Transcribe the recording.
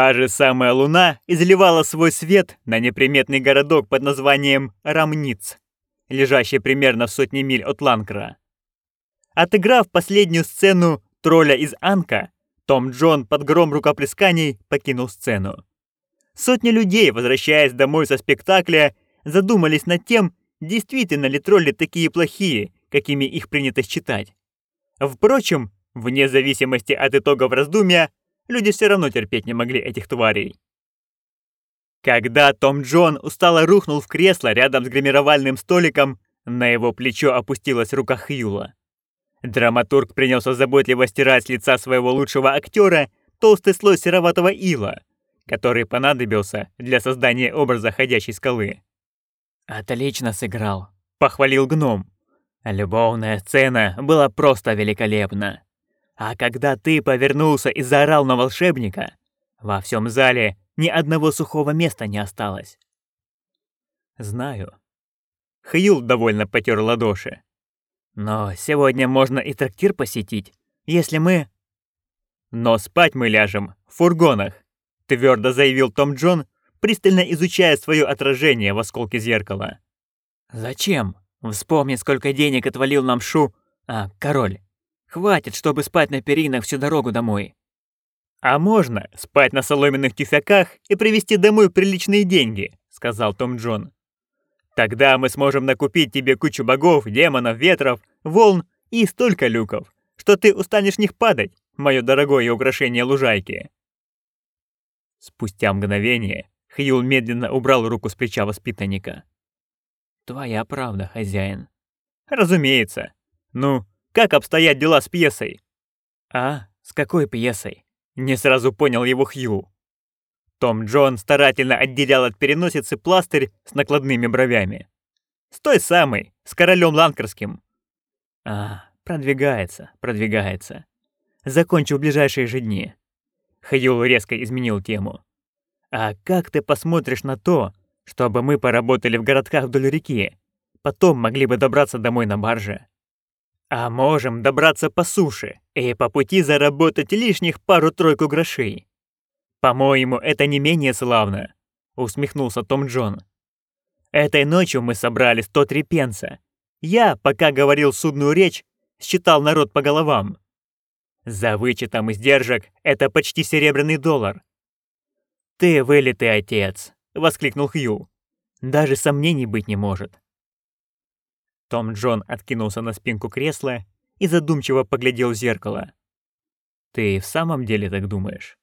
Та же самая луна изливала свой свет на неприметный городок под названием Рамниц, лежащий примерно в сотне миль от Ланкра. Отыграв последнюю сцену тролля из Анка, том Джон под гром рукоплесканий покинул сцену. Сотни людей, возвращаясь домой со спектакля, задумались над тем, действительно ли тролли такие плохие, какими их принято считать. Впрочем, вне зависимости от итогов раздумья, люди все равно терпеть не могли этих тварей. Когда Том Джон устало рухнул в кресло рядом с гримировальным столиком, на его плечо опустилась рука Хьюла. Драматург принялся заботливо стирать с лица своего лучшего актера толстый слой сероватого ила, который понадобился для создания образа ходячей скалы. «Отлично сыграл», — похвалил гном. «Любовная сцена была просто великолепна. А когда ты повернулся и заорал на волшебника, во всем зале ни одного сухого места не осталось». «Знаю». Хьюл довольно потер ладоши. «Но сегодня можно и трактир посетить, если мы...» «Но спать мы ляжем в фургонах», — твердо заявил Том Джон, пристально изучая свое отражение в осколке зеркала. «Зачем? Вспомни, сколько денег отвалил нам Шу... А, король. Хватит, чтобы спать на перинах всю дорогу домой». «А можно спать на соломенных тюфяках и привезти домой приличные деньги», — сказал Том Джон. «Тогда мы сможем накупить тебе кучу богов, демонов, ветров, волн и столько люков, что ты устанешь них падать, мое дорогое украшение лужайки». Спустя мгновение Хьюл медленно убрал руку с плеча воспитанника. «Твоя правда, хозяин». «Разумеется. Ну, как обстоят дела с пьесой?» «А, с какой пьесой?» Не сразу понял его Хью. Том Джон старательно отделял от переносицы пластырь с накладными бровями. С той самой, с королем Ланкерским. А, продвигается, продвигается. Закончу в ближайшие же дни. Хью резко изменил тему. А как ты посмотришь на то, чтобы мы поработали в городках вдоль реки? Потом могли бы добраться домой на барже. А можем добраться по суше и по пути заработать лишних пару-тройку грошей. По-моему, это не менее славно, усмехнулся Том Джон. Этой ночью мы собрали 103 пенса. Я, пока говорил судную речь, считал народ по головам. За вычетом издержек это почти серебряный доллар. «Ты вылитый отец!» — воскликнул Хью. «Даже сомнений быть не может». Том Джон откинулся на спинку кресла и задумчиво поглядел в зеркало. «Ты в самом деле так думаешь?»